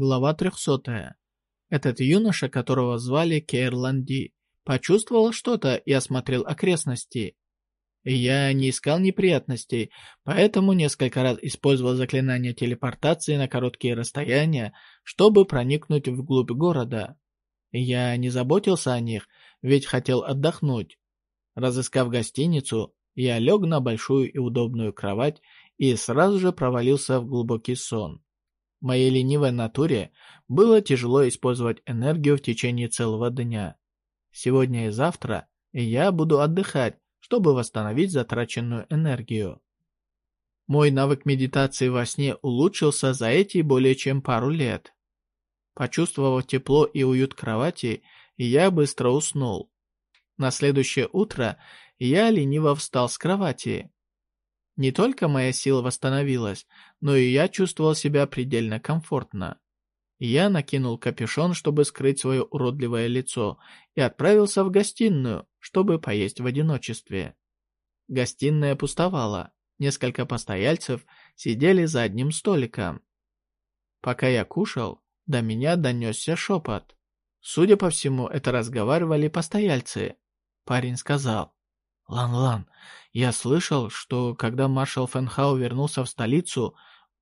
Глава 300. Этот юноша, которого звали Кейрланди, почувствовал что-то и осмотрел окрестности. Я не искал неприятностей, поэтому несколько раз использовал заклинание телепортации на короткие расстояния, чтобы проникнуть вглубь города. Я не заботился о них, ведь хотел отдохнуть. Разыскав гостиницу, я лег на большую и удобную кровать и сразу же провалился в глубокий сон. Моей ленивой натуре было тяжело использовать энергию в течение целого дня. Сегодня и завтра я буду отдыхать, чтобы восстановить затраченную энергию. Мой навык медитации во сне улучшился за эти более чем пару лет. Почувствовав тепло и уют кровати, я быстро уснул. На следующее утро я лениво встал с кровати. Не только моя сила восстановилась, но и я чувствовал себя предельно комфортно. Я накинул капюшон, чтобы скрыть свое уродливое лицо, и отправился в гостиную, чтобы поесть в одиночестве. Гостиная пустовала. Несколько постояльцев сидели за одним столиком. Пока я кушал, до меня донесся шепот. Судя по всему, это разговаривали постояльцы. Парень сказал, «Лан-Лан, я слышал, что когда маршал Фенхау вернулся в столицу,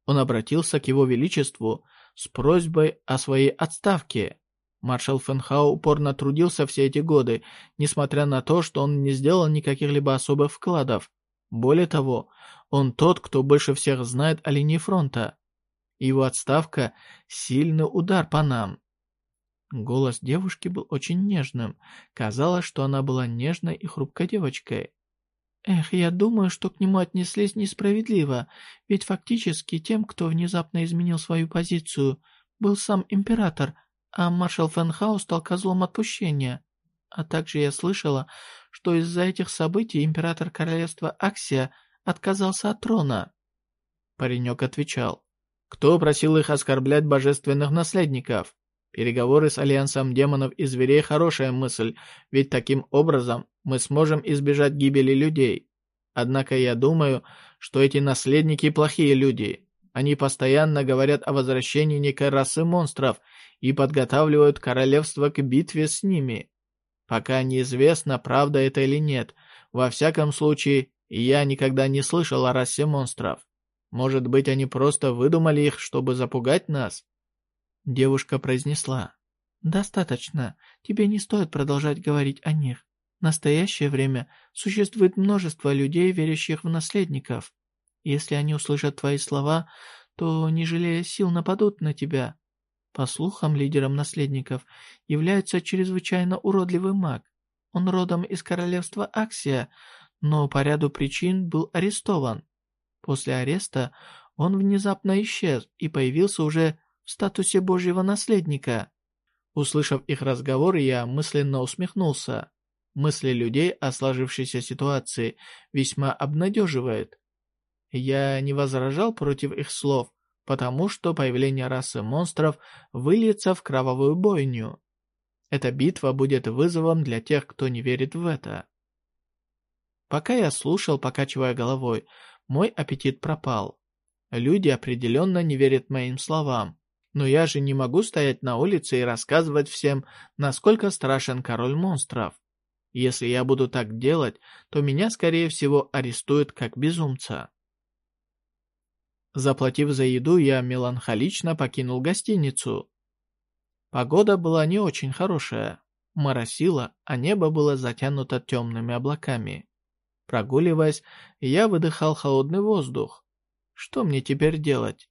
он обратился к его величеству с просьбой о своей отставке. Маршал Фенхау упорно трудился все эти годы, несмотря на то, что он не сделал никаких либо особых вкладов. Более того, он тот, кто больше всех знает о линии фронта. Его отставка – сильный удар по нам. Голос девушки был очень нежным. Казалось, что она была нежной и хрупкой девочкой. Эх, я думаю, что к нему отнеслись несправедливо, ведь фактически тем, кто внезапно изменил свою позицию, был сам император, а маршал Фенхау стал козлом отпущения. А также я слышала, что из-за этих событий император королевства Аксия отказался от трона. Паренек отвечал. Кто просил их оскорблять божественных наследников? Переговоры с Альянсом демонов и зверей – хорошая мысль, ведь таким образом мы сможем избежать гибели людей. Однако я думаю, что эти наследники – плохие люди. Они постоянно говорят о возвращении некой расы монстров и подготавливают королевство к битве с ними. Пока неизвестно, правда это или нет. Во всяком случае, я никогда не слышал о расе монстров. Может быть, они просто выдумали их, чтобы запугать нас? Девушка произнесла. «Достаточно. Тебе не стоит продолжать говорить о них. В настоящее время существует множество людей, верящих в наследников. Если они услышат твои слова, то, не жалея сил, нападут на тебя. По слухам, лидером наследников является чрезвычайно уродливый маг. Он родом из королевства Аксия, но по ряду причин был арестован. После ареста он внезапно исчез и появился уже в статусе Божьего наследника. Услышав их разговор, я мысленно усмехнулся. Мысли людей о сложившейся ситуации весьма обнадеживают. Я не возражал против их слов, потому что появление расы монстров выльется в кровавую бойню. Эта битва будет вызовом для тех, кто не верит в это. Пока я слушал, покачивая головой, мой аппетит пропал. Люди определенно не верят моим словам. Но я же не могу стоять на улице и рассказывать всем, насколько страшен король монстров. Если я буду так делать, то меня, скорее всего, арестуют как безумца. Заплатив за еду, я меланхолично покинул гостиницу. Погода была не очень хорошая. Моросило, а небо было затянуто темными облаками. Прогуливаясь, я выдыхал холодный воздух. Что мне теперь делать?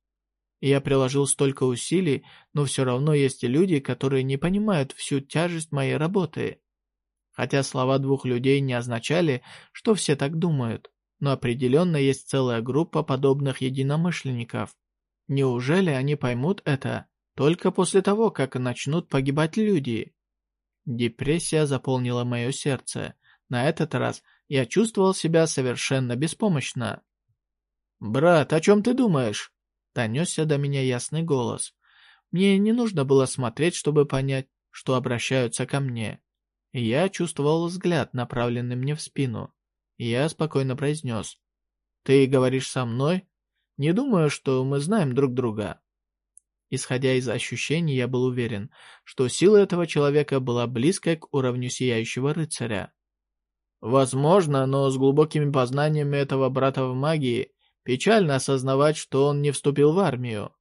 Я приложил столько усилий, но все равно есть люди, которые не понимают всю тяжесть моей работы. Хотя слова двух людей не означали, что все так думают, но определенно есть целая группа подобных единомышленников. Неужели они поймут это только после того, как начнут погибать люди? Депрессия заполнила мое сердце. На этот раз я чувствовал себя совершенно беспомощно. «Брат, о чем ты думаешь?» Донесся до меня ясный голос. Мне не нужно было смотреть, чтобы понять, что обращаются ко мне. Я чувствовал взгляд, направленный мне в спину. Я спокойно произнес. «Ты говоришь со мной? Не думаю, что мы знаем друг друга». Исходя из ощущений, я был уверен, что сила этого человека была близкой к уровню Сияющего Рыцаря. Возможно, но с глубокими познаниями этого брата в магии печально осознавать, что он не вступил в армию.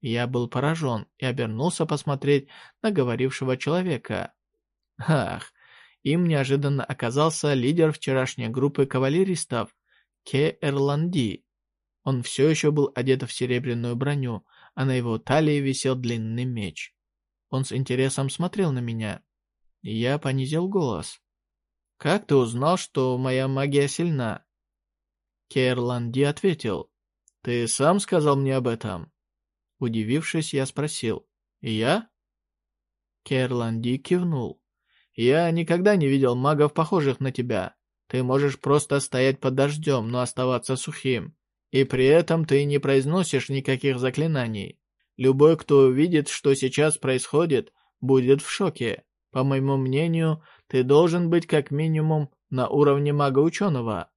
Я был поражен и обернулся посмотреть на говорившего человека. Ах, им неожиданно оказался лидер вчерашней группы кавалеристов Ке Эрланди. Он все еще был одет в серебряную броню, а на его талии висел длинный меч. Он с интересом смотрел на меня. Я понизил голос. «Как ты узнал, что моя магия сильна?» Керланди ответил. «Ты сам сказал мне об этом?» Удивившись, я спросил. «Я?» Керланди кивнул. «Я никогда не видел магов, похожих на тебя. Ты можешь просто стоять под дождем, но оставаться сухим. И при этом ты не произносишь никаких заклинаний. Любой, кто увидит, что сейчас происходит, будет в шоке. По моему мнению, ты должен быть как минимум на уровне мага-ученого.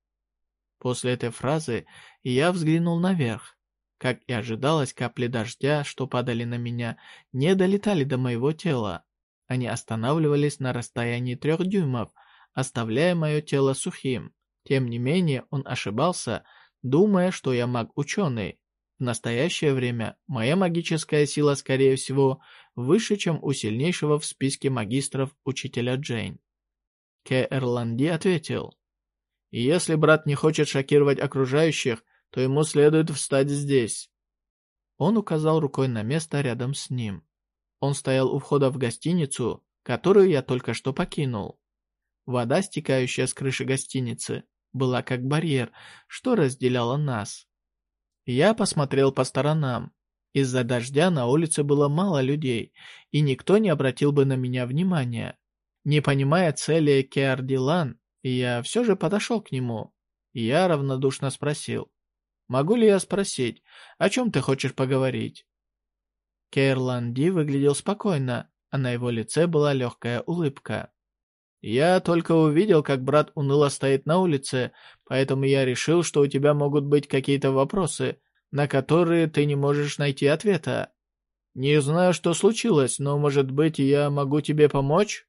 После этой фразы я взглянул наверх. Как и ожидалось, капли дождя, что падали на меня, не долетали до моего тела. Они останавливались на расстоянии трех дюймов, оставляя мое тело сухим. Тем не менее, он ошибался, думая, что я маг-ученый. В настоящее время моя магическая сила, скорее всего, выше, чем у сильнейшего в списке магистров учителя Джейн. К. Эрланди ответил, «Если брат не хочет шокировать окружающих, то ему следует встать здесь». Он указал рукой на место рядом с ним. Он стоял у входа в гостиницу, которую я только что покинул. Вода, стекающая с крыши гостиницы, была как барьер, что разделяло нас. Я посмотрел по сторонам. Из-за дождя на улице было мало людей, и никто не обратил бы на меня внимания. Не понимая цели Кеардилан, я все же подошел к нему. Я равнодушно спросил. «Могу ли я спросить, о чем ты хочешь поговорить?» Кейрланди выглядел спокойно, а на его лице была легкая улыбка. «Я только увидел, как брат уныло стоит на улице, поэтому я решил, что у тебя могут быть какие-то вопросы, на которые ты не можешь найти ответа. Не знаю, что случилось, но, может быть, я могу тебе помочь?»